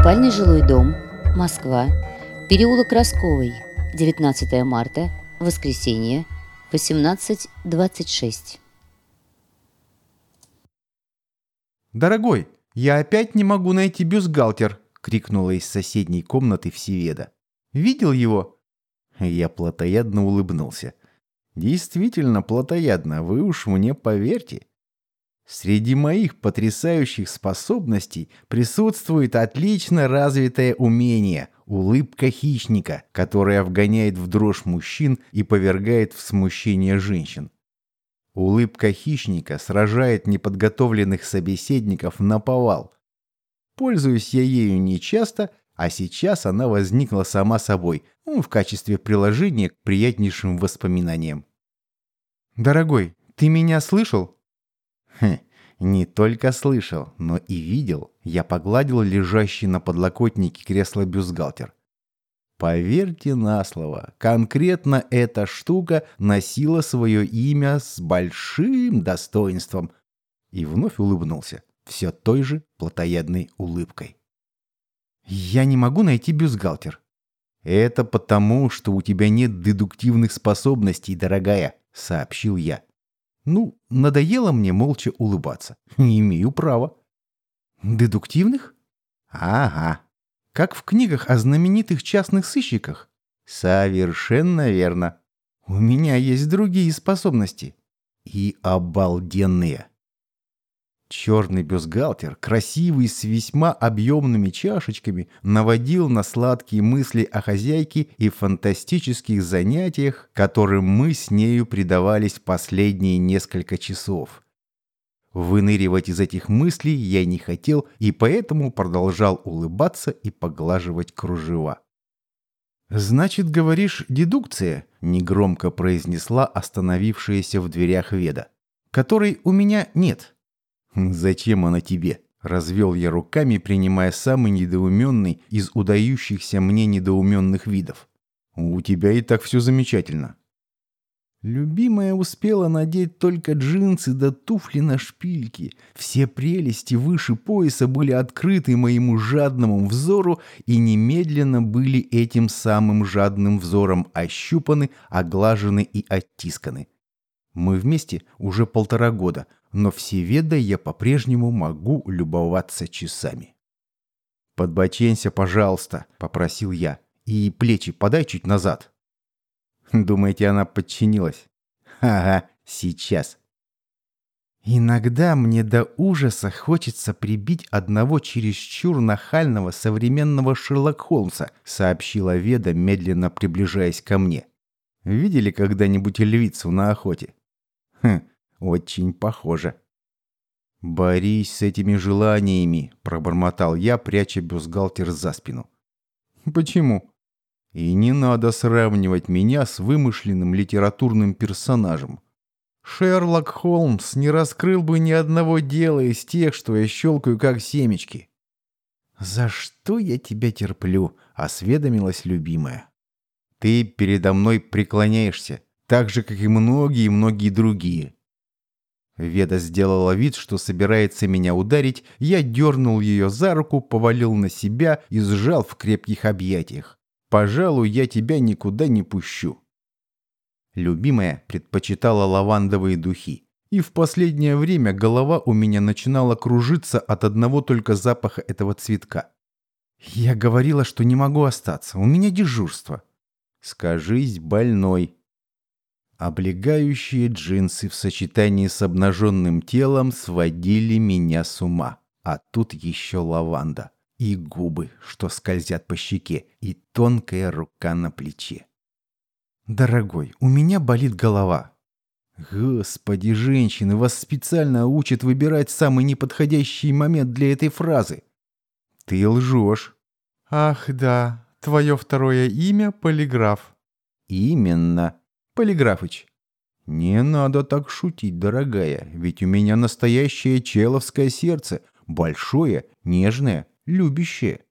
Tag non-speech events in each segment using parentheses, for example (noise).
Муниципальный жилой дом, Москва, переулок Росковый, 19 марта, воскресенье, 18.26. «Дорогой, я опять не могу найти бюстгальтер!» — крикнула из соседней комнаты Всеведа. «Видел его?» Я плотоядно улыбнулся. «Действительно плотоядно, вы уж мне поверьте. Среди моих потрясающих способностей присутствует отлично развитое умение – улыбка хищника, которая вгоняет в дрожь мужчин и повергает в смущение женщин. Улыбка хищника сражает неподготовленных собеседников на повал. Пользуюсь я ею нечасто, а сейчас она возникла сама собой, ну, в качестве приложения к приятнейшим воспоминаниям. «Дорогой, ты меня слышал?» Хм, не только слышал, но и видел. Я погладил лежащий на подлокотнике кресла бюстгальтер. Поверьте на слово, конкретно эта штука носила свое имя с большим достоинством. И вновь улыбнулся, все той же плотоядной улыбкой. «Я не могу найти бюстгальтер». «Это потому, что у тебя нет дедуктивных способностей, дорогая», — сообщил я. Ну, надоело мне молча улыбаться. Не имею права. Дедуктивных? Ага. Как в книгах о знаменитых частных сыщиках. Совершенно верно. У меня есть другие способности. И обалденные. Черный бюстгальтер, красивый с весьма объемными чашечками, наводил на сладкие мысли о хозяйке и фантастических занятиях, которым мы с нею предавались последние несколько часов. Выныривать из этих мыслей я не хотел и поэтому продолжал улыбаться и поглаживать кружева. «Значит, говоришь, дедукция?» – негромко произнесла остановившаяся в дверях Веда. «Которой у меня нет». «Зачем она тебе?» Развел я руками, принимая самый недоуменный из удающихся мне недоуменных видов. «У тебя и так все замечательно». Любимая успела надеть только джинсы да туфли на шпильки. Все прелести выше пояса были открыты моему жадному взору и немедленно были этим самым жадным взором ощупаны, оглажены и оттисканы. Мы вместе уже полтора года, но всеведой я по-прежнему могу любоваться часами. «Подбоченься, пожалуйста», — попросил я, — «и плечи подай чуть назад». (laughs) Думаете, она подчинилась? Ага, сейчас. Иногда мне до ужаса хочется прибить одного чересчур нахального современного Шерлок Холмса, сообщила Веда, медленно приближаясь ко мне. Видели когда-нибудь львицу на охоте? Хм, очень похоже. «Борись с этими желаниями», – пробормотал я, пряча бюстгальтер за спину. «Почему?» «И не надо сравнивать меня с вымышленным литературным персонажем. Шерлок Холмс не раскрыл бы ни одного дела из тех, что я щелкаю как семечки». «За что я тебя терплю?» – осведомилась любимая. «Ты передо мной преклоняешься, так же, как и многие-многие другие. Веда сделала вид, что собирается меня ударить, я дернул ее за руку, повалил на себя и сжал в крепких объятиях. «Пожалуй, я тебя никуда не пущу». Любимая предпочитала лавандовые духи. И в последнее время голова у меня начинала кружиться от одного только запаха этого цветка. Я говорила, что не могу остаться, у меня дежурство. Скажись, больной, Облегающие джинсы в сочетании с обнаженным телом сводили меня с ума. А тут еще лаванда. И губы, что скользят по щеке, и тонкая рука на плече. «Дорогой, у меня болит голова». «Господи, женщины, вас специально учат выбирать самый неподходящий момент для этой фразы». «Ты лжешь». «Ах да, твое второе имя – Полиграф». «Именно. Полиграфыч. Не надо так шутить, дорогая, ведь у меня настоящее человское сердце, большое, нежное, любящее.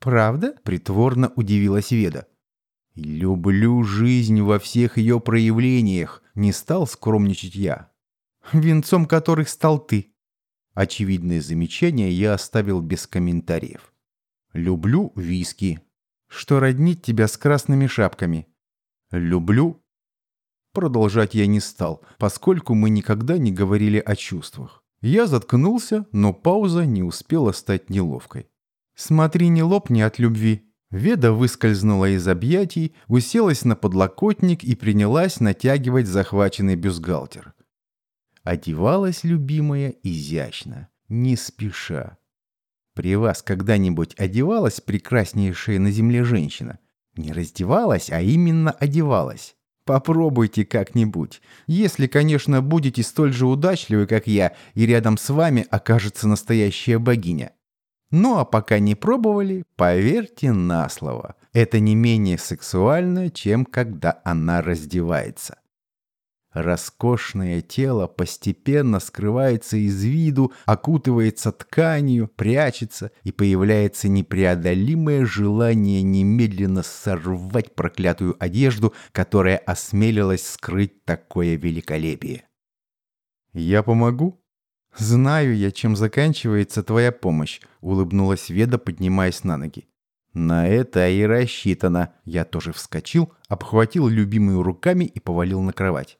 Правда? Притворно удивилась Веда. Люблю жизнь во всех ее проявлениях, не стал скромничать я. Венцом которых стал ты. Очевидное замечание я оставил без комментариев. Люблю виски. Что роднит тебя с красными шапками? Люблю. Продолжать я не стал, поскольку мы никогда не говорили о чувствах. Я заткнулся, но пауза не успела стать неловкой. «Смотри, не лопни от любви». Веда выскользнула из объятий, уселась на подлокотник и принялась натягивать захваченный бюстгальтер. Одевалась любимая изящно, не спеша. При вас когда-нибудь одевалась прекраснейшая на земле женщина? Не раздевалась, а именно одевалась. Попробуйте как-нибудь. Если, конечно, будете столь же удачливы, как я, и рядом с вами окажется настоящая богиня. Ну а пока не пробовали, поверьте на слово. Это не менее сексуально, чем когда она раздевается. Роскошное тело постепенно скрывается из виду, окутывается тканью, прячется, и появляется непреодолимое желание немедленно сорвать проклятую одежду, которая осмелилась скрыть такое великолепие. «Я помогу?» «Знаю я, чем заканчивается твоя помощь», — улыбнулась Веда, поднимаясь на ноги. «На это и рассчитано». Я тоже вскочил, обхватил любимую руками и повалил на кровать.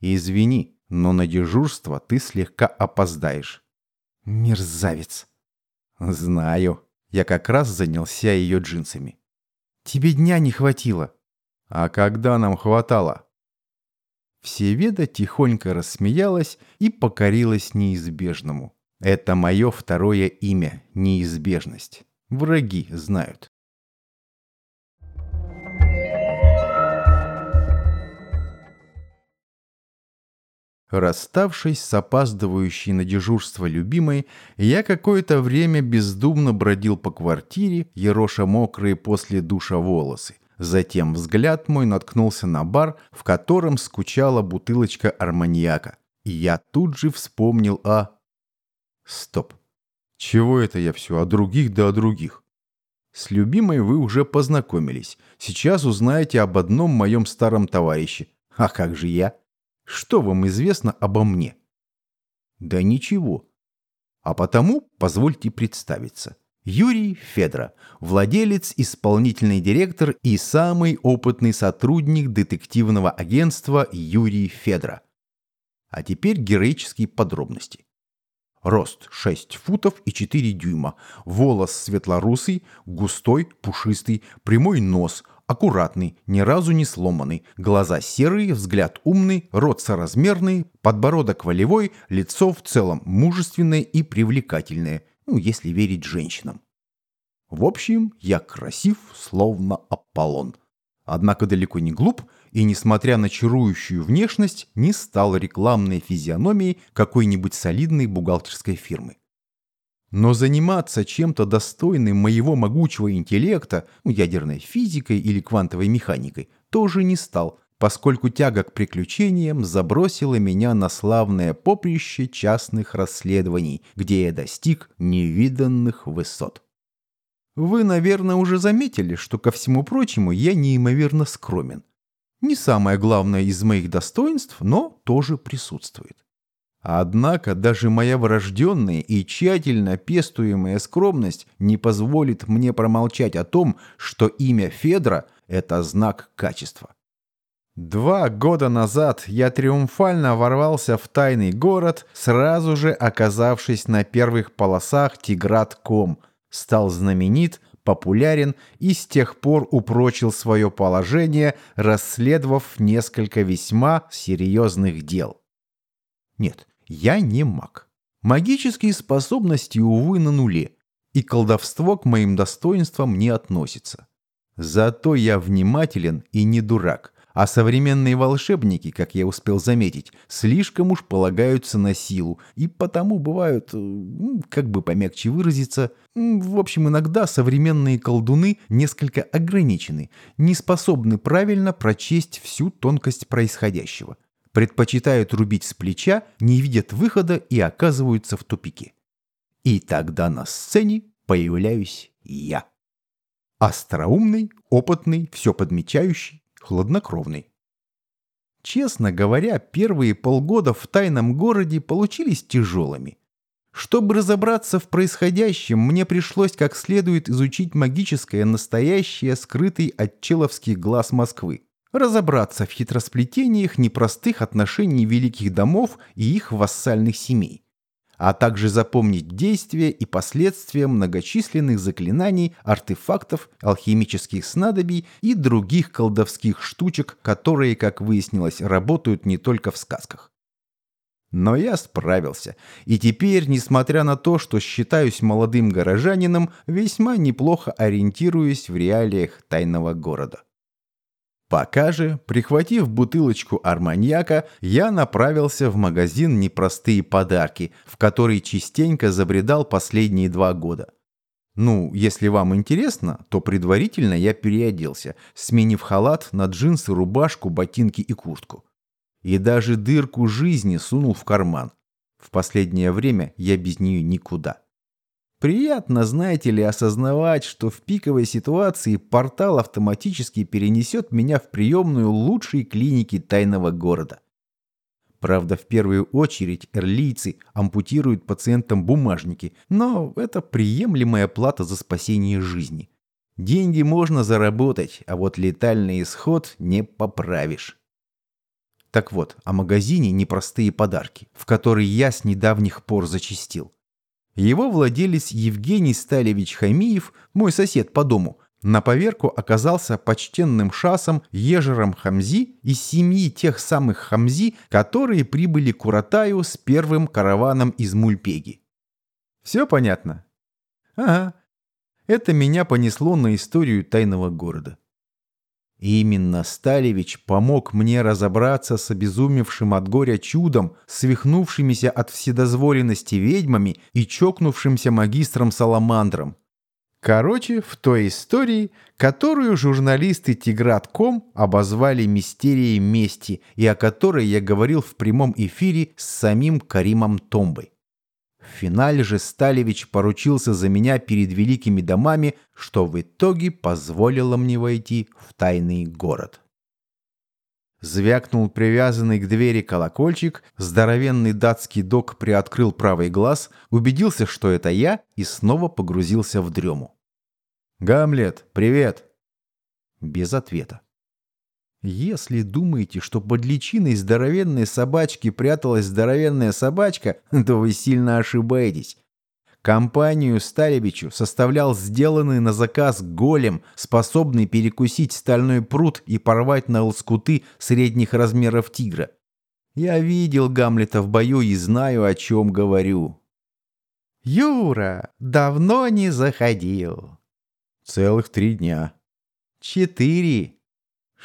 «Извини, но на дежурство ты слегка опоздаешь». «Мерзавец!» «Знаю. Я как раз занялся ее джинсами». «Тебе дня не хватило». «А когда нам хватало?» Всеведа тихонько рассмеялась и покорилась неизбежному. Это мое второе имя – неизбежность. Враги знают. Расставшись с опаздывающей на дежурство любимой, я какое-то время бездумно бродил по квартире, ероша мокрые после душа волосы. Затем взгляд мой наткнулся на бар, в котором скучала бутылочка арманьяка. И я тут же вспомнил о... Стоп. Чего это я все о других да о других? С любимой вы уже познакомились. Сейчас узнаете об одном моем старом товарище. А как же я? Что вам известно обо мне? Да ничего. А потому позвольте представиться. Юрий Федра, владелец, исполнительный директор и самый опытный сотрудник детективного агентства Юрий Федра. А теперь героические подробности. Рост 6 футов и 4 дюйма, волос светлорусый, густой, пушистый, прямой нос – аккуратный, ни разу не сломанный, глаза серые, взгляд умный, рот соразмерный, подбородок волевой, лицо в целом мужественное и привлекательное, ну, если верить женщинам. В общем, я красив, словно Аполлон. Однако далеко не глуп, и, несмотря на чарующую внешность, не стал рекламной физиономией какой-нибудь солидной бухгалтерской фирмы. Но заниматься чем-то достойным моего могучего интеллекта, ну, ядерной физикой или квантовой механикой, тоже не стал, поскольку тяга к приключениям забросила меня на славное поприще частных расследований, где я достиг невиданных высот. Вы, наверное, уже заметили, что ко всему прочему я неимоверно скромен. Не самое главное из моих достоинств, но тоже присутствует. Однако даже моя врожденная и тщательно пестуемая скромность не позволит мне промолчать о том, что имя Федра – это знак качества. Два года назад я триумфально ворвался в тайный город, сразу же оказавшись на первых полосах Тиграт.ком, стал знаменит, популярен и с тех пор упрочил свое положение, расследовав несколько весьма серьезных дел. Нет, я не маг. Магические способности, увы, на нуле, и колдовство к моим достоинствам не относится. Зато я внимателен и не дурак, а современные волшебники, как я успел заметить, слишком уж полагаются на силу, и потому бывают, э, как бы помягче выразиться, в общем, иногда современные колдуны несколько ограничены, не способны правильно прочесть всю тонкость происходящего предпочитают рубить с плеча, не видят выхода и оказываются в тупике. И тогда на сцене появляюсь я. Остроумный, опытный, все подмечающий, хладнокровный. Честно говоря, первые полгода в тайном городе получились тяжелыми. Чтобы разобраться в происходящем, мне пришлось как следует изучить магическое настоящее, скрытый от человских глаз Москвы. Разобраться в хитросплетениях непростых отношений великих домов и их вассальных семей. А также запомнить действия и последствия многочисленных заклинаний, артефактов, алхимических снадобий и других колдовских штучек, которые, как выяснилось, работают не только в сказках. Но я справился. И теперь, несмотря на то, что считаюсь молодым горожанином, весьма неплохо ориентируюсь в реалиях тайного города. Пока же, прихватив бутылочку арманьяка, я направился в магазин «Непростые подарки», в который частенько забредал последние два года. Ну, если вам интересно, то предварительно я переоделся, сменив халат на джинсы, рубашку, ботинки и куртку и даже дырку жизни сунул в карман. В последнее время я без нее никуда. Приятно, знаете ли, осознавать, что в пиковой ситуации портал автоматически перенесет меня в приемную лучшей клиники тайного города. Правда, в первую очередь эрлийцы ампутируют пациентам бумажники, но это приемлемая плата за спасение жизни. Деньги можно заработать, а вот летальный исход не поправишь. Так вот, о магазине «Непростые подарки», в который я с недавних пор зачастил. Его владелец Евгений Сталевич Хамиев, мой сосед по дому, на поверку оказался почтенным шасом Ежером Хамзи из семьи тех самых Хамзи, которые прибыли к Уратаю с первым караваном из Мульпеги. Все понятно? Ага. Это меня понесло на историю тайного города. Именно Сталевич помог мне разобраться с обезумевшим от горя чудом, свихнувшимися от вседозволенности ведьмами и чокнувшимся магистром Саламандром. Короче, в той истории, которую журналисты Тигратком обозвали «Мистерией мести» и о которой я говорил в прямом эфире с самим Каримом Томбой. В финале же Сталевич поручился за меня перед великими домами, что в итоге позволило мне войти в тайный город. Звякнул привязанный к двери колокольчик, здоровенный датский док приоткрыл правый глаз, убедился, что это я, и снова погрузился в дрему. «Гамлет, привет!» Без ответа. Если думаете, что под личиной здоровенной собачки пряталась здоровенная собачка, (laughs) то вы сильно ошибаетесь. Компанию Сталевичу составлял сделанный на заказ голем, способный перекусить стальной пруд и порвать на лоскуты средних размеров тигра. Я видел Гамлета в бою и знаю, о чем говорю. «Юра, давно не заходил». «Целых три дня». «Четыре».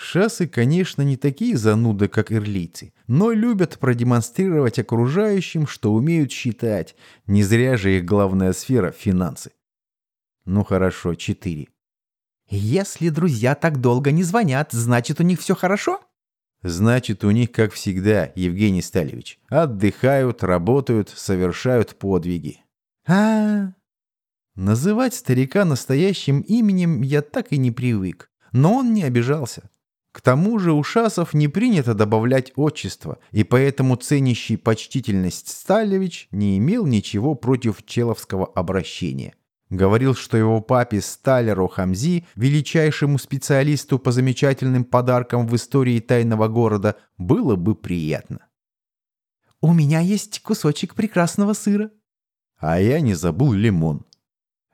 Шасы, конечно, не такие зануды, как ирлийцы, но любят продемонстрировать окружающим, что умеют считать. Не зря же их главная сфера – финансы. Ну хорошо, четыре. Если друзья так долго не звонят, значит у них все хорошо? Значит, у них, как всегда, Евгений Сталевич. Отдыхают, работают, совершают подвиги. А, -а, -а. Называть старика настоящим именем я так и не привык. Но он не обижался. К тому же у шасов не принято добавлять отчество, и поэтому ценящий почтительность Сталевич не имел ничего против человского обращения. Говорил, что его папе Сталеру Хамзи, величайшему специалисту по замечательным подаркам в истории тайного города, было бы приятно. «У меня есть кусочек прекрасного сыра». А я не забыл лимон.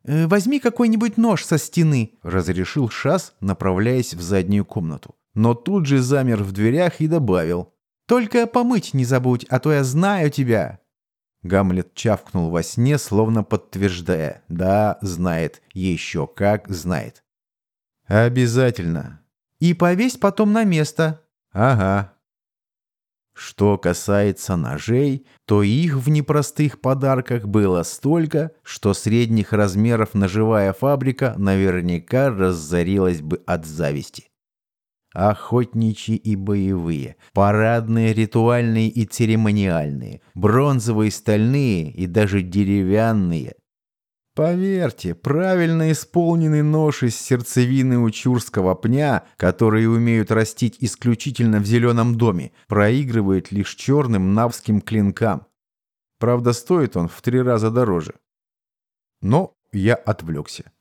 «Э, «Возьми какой-нибудь нож со стены», — разрешил Шас, направляясь в заднюю комнату но тут же замер в дверях и добавил. «Только помыть не забудь, а то я знаю тебя!» Гамлет чавкнул во сне, словно подтверждая. «Да, знает. Еще как знает». «Обязательно». «И повесь потом на место». «Ага». Что касается ножей, то их в непростых подарках было столько, что средних размеров ножевая фабрика наверняка разорилась бы от зависти охотничьи и боевые, парадные, ритуальные и церемониальные, бронзовые, стальные и даже деревянные. Поверьте, правильно исполненный нож из сердцевины учурского пня, которые умеют растить исключительно в зеленом доме, проигрывает лишь черным навским клинкам. Правда, стоит он в три раза дороже. Но я отвлекся.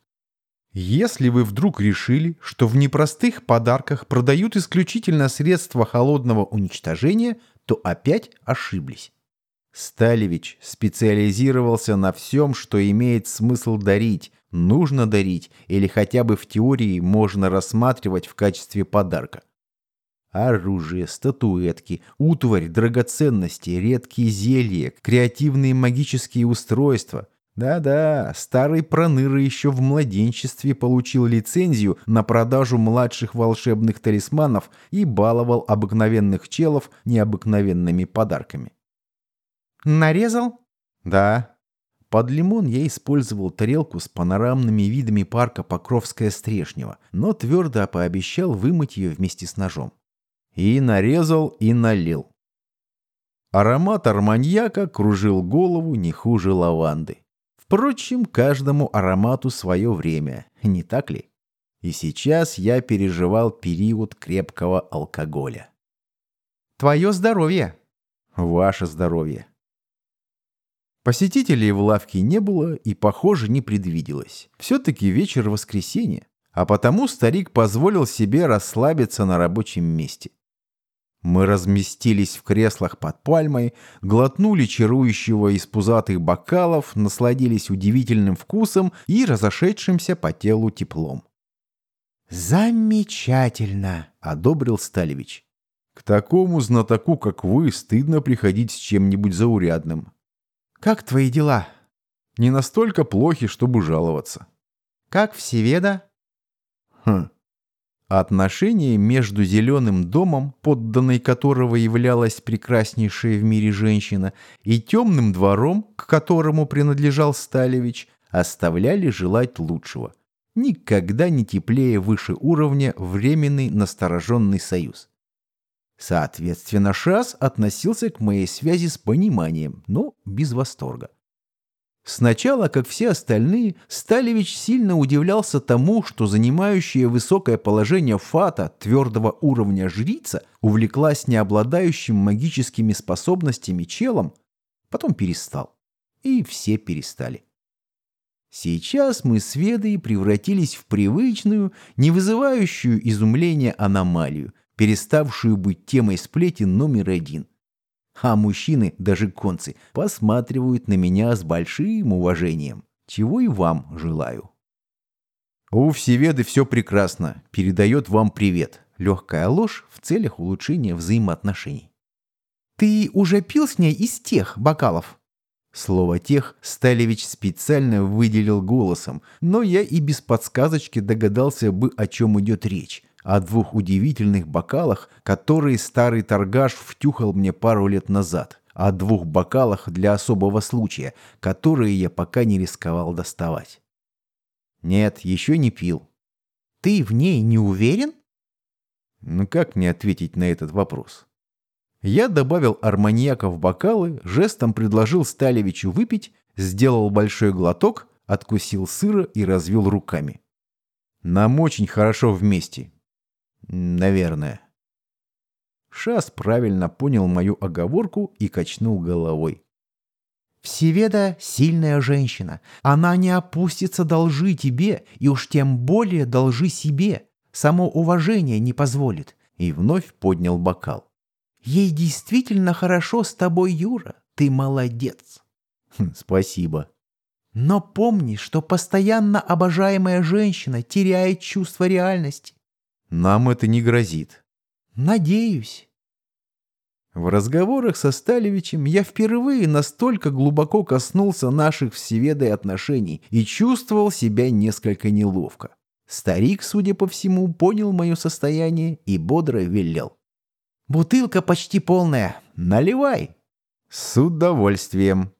Если вы вдруг решили, что в непростых подарках продают исключительно средства холодного уничтожения, то опять ошиблись. Сталевич специализировался на всем, что имеет смысл дарить, нужно дарить или хотя бы в теории можно рассматривать в качестве подарка. Оружие, статуэтки, утварь, драгоценности, редкие зелья, креативные магические устройства. Да-да, старый Проныры еще в младенчестве получил лицензию на продажу младших волшебных талисманов и баловал обыкновенных челов необыкновенными подарками. «Нарезал?» «Да». Под лимон я использовал тарелку с панорамными видами парка Покровская-Стрешнева, но твердо пообещал вымыть ее вместе с ножом. И нарезал, и налил. Аромат арманьяка кружил голову не хуже лаванды. Впрочем, каждому аромату свое время, не так ли? И сейчас я переживал период крепкого алкоголя. «Твое здоровье!» «Ваше здоровье!» Посетителей в лавке не было и, похоже, не предвиделось. Все-таки вечер воскресенья, а потому старик позволил себе расслабиться на рабочем месте. Мы разместились в креслах под пальмой, глотнули чарующего из пузатых бокалов, насладились удивительным вкусом и разошедшимся по телу теплом. «Замечательно!» — одобрил Сталевич. «К такому знатоку, как вы, стыдно приходить с чем-нибудь заурядным». «Как твои дела?» «Не настолько плохи, чтобы жаловаться». «Как Всеведа?» «Хм, Отношения между зеленым домом, подданной которого являлась прекраснейшая в мире женщина, и темным двором, к которому принадлежал Сталевич, оставляли желать лучшего. Никогда не теплее выше уровня временный настороженный союз. Соответственно, Шас относился к моей связи с пониманием, но без восторга. Сначала, как все остальные, Сталевич сильно удивлялся тому, что занимающая высокое положение Фата твердого уровня жрица увлеклась необладающим магическими способностями челом, потом перестал. И все перестали. Сейчас мы с Ведой превратились в привычную, не вызывающую изумления аномалию, переставшую быть темой сплетен номер один – а мужчины, даже концы, посматривают на меня с большим уважением, чего и вам желаю. У Всеведы все прекрасно, передает вам привет. Легкая ложь в целях улучшения взаимоотношений. Ты уже пил с ней из тех бокалов? Слово «тех» Сталевич специально выделил голосом, но я и без подсказочки догадался бы, о чем идет речь о двух удивительных бокалах, которые старый торгаш втюхал мне пару лет назад, о двух бокалах для особого случая, которые я пока не рисковал доставать. Нет, еще не пил. Ты в ней не уверен? Ну как мне ответить на этот вопрос? Я добавил арманьяка в бокалы, жестом предложил Сталевичу выпить, сделал большой глоток, откусил сыра и развел руками. Нам очень хорошо вместе, Наверное. Шас правильно понял мою оговорку и качнул головой. Всеведа — сильная женщина. Она не опустится должи тебе, и уж тем более должи себе. Само уважение не позволит. И вновь поднял бокал. Ей действительно хорошо с тобой, Юра. Ты молодец. Хм, спасибо. Но помни, что постоянно обожаемая женщина теряет чувство реальности. Нам это не грозит. Надеюсь. В разговорах со Сталевичем я впервые настолько глубоко коснулся наших всеведой отношений и чувствовал себя несколько неловко. Старик, судя по всему, понял мое состояние и бодро велел. «Бутылка почти полная. Наливай!» «С удовольствием!»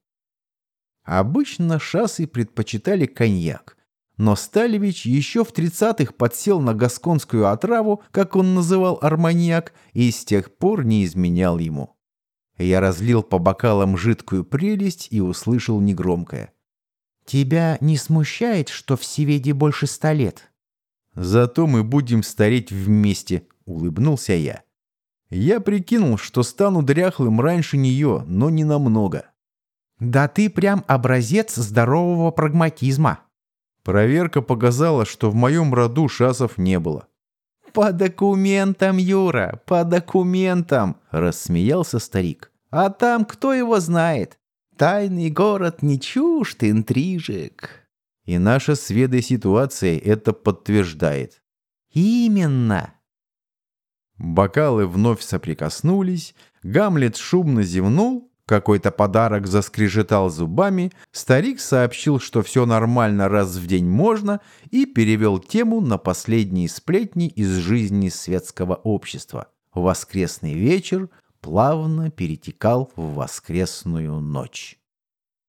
Обычно шассы предпочитали коньяк. Но Сталевич еще в 30-х подсел на гасконскую отраву, как он называл арманьяк, и с тех пор не изменял ему. Я разлил по бокалам жидкую прелесть и услышал негромкое. «Тебя не смущает, что в Севеде больше ста лет?» «Зато мы будем стареть вместе», — улыбнулся я. Я прикинул, что стану дряхлым раньше нее, но не намного. Да ты прям образец здорового прагматизма. Проверка показала, что в моем роду шасов не было. «По документам, Юра, по документам!» — рассмеялся старик. «А там кто его знает? Тайный город не чужд интрижек». И наша с Ведой ситуация это подтверждает. «Именно!» Бокалы вновь соприкоснулись, Гамлет шумно зевнул, какой-то подарок заскрежетал зубами, старик сообщил, что все нормально раз в день можно, и перевел тему на последние сплетни из жизни светского общества. Воскресный вечер плавно перетекал в воскресную ночь.